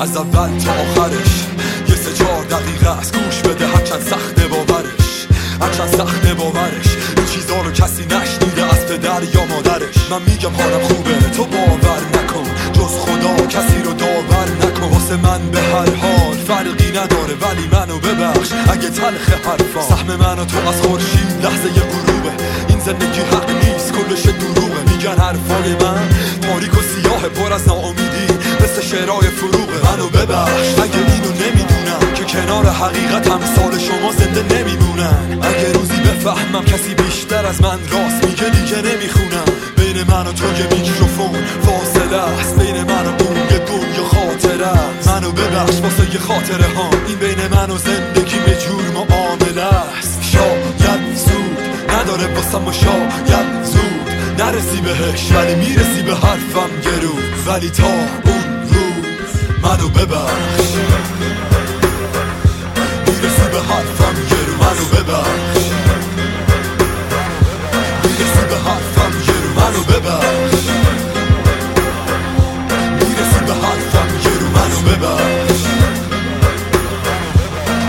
از اول تا آخرش. یه سه چهار دقیقه است گوش بده هرچند سخت باورش. هرچند سخت باورش. این چیزا رو کسی نشنیده از پدر یا مادرش. من میگم حالم خوبه تو باور نکن. جز خدا کسی رو داور نکن. واسه من به هر حال فرقی نداره ولی منو ببخش. اگه تلخ حرفا سهم من و تو از خورشید لحظه غروبه. این زندگی حق نیست کلش دروغه. میگن حرفای من تاریک و سیاه پر از ناامیدی. مثل شعرهای فروغه منو ببخش. اگه اینو نمی‌دونم که کنار حقیقت هم سال شما زنده نمیمونن. اگه روزی بفهمم کسی بیشتر از من راست میگه دیگه نمی‌خونم. بین من و تو یه میکروفون فاصله است. بین من و اون یه دنیا خاطره منو ببخش واسه یه خاطره ها. این بین من و زندگی یه جور معامله است. شاید زود نداره واسه و شاید زود نرسی بهش ولی می‌رسی به حرفم گرو ولی تا منو ببخش می‌رسی به حرفم گرو منو ببخش می‌رسی به حرفم گرو منو ببخش می‌رسی به حرفم گرو منو ببخش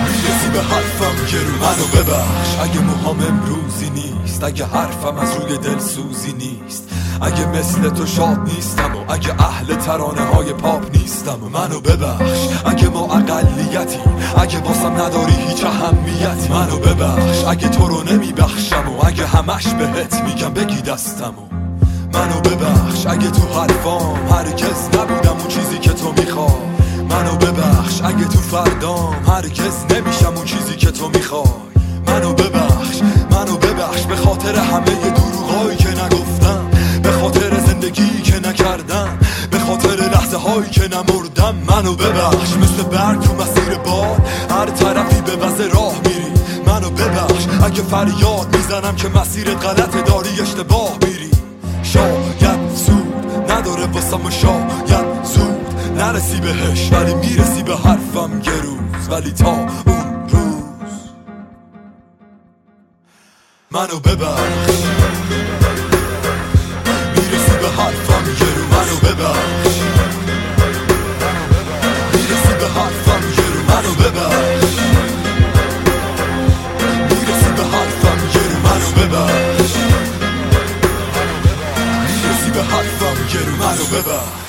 می‌رسی به حرفم گرو منو ببخش اگه موهام امروزی نیست اگه حرفم از روی دل سوزی نیست. اگه مثل تو شاد نیستم و اگه اهل ترانه های پاپ نیستم منو ببخش. اگه ما اقلیتی اگه باسم نداری هیچ اهمیت منو ببخش. اگه تو رو نمیبخشم و اگه همش بهت میگم بگی دستم و منو ببخش. اگه تو حرفام هرگز نبودم اون چیزی که تو می‌خوای منو ببخش. اگه تو فردام هرگز نمیشم اون چیزی که تو می‌خوای منو ببخش. منو ببخش به خاطر همه هایی که نمردم منو ببخش. مثل برگ تو مسیر باد هر طرفی به وزه راه میری. منو ببخش اگه فریاد می‌زنم که مسیرت غلطه داری اشتباه میری. شاید زود نداره واسم و شاید زود. نرسی بهش ولی می‌رسی به حرفم گروز ولی تا اون روز. منو ببخش. می‌رسی به حرفم گرو منو ببخش. گرو منو ببخش می‌رسی به حرفم گرو منو ببخش می‌رسی به حرفم گرو منو ببخش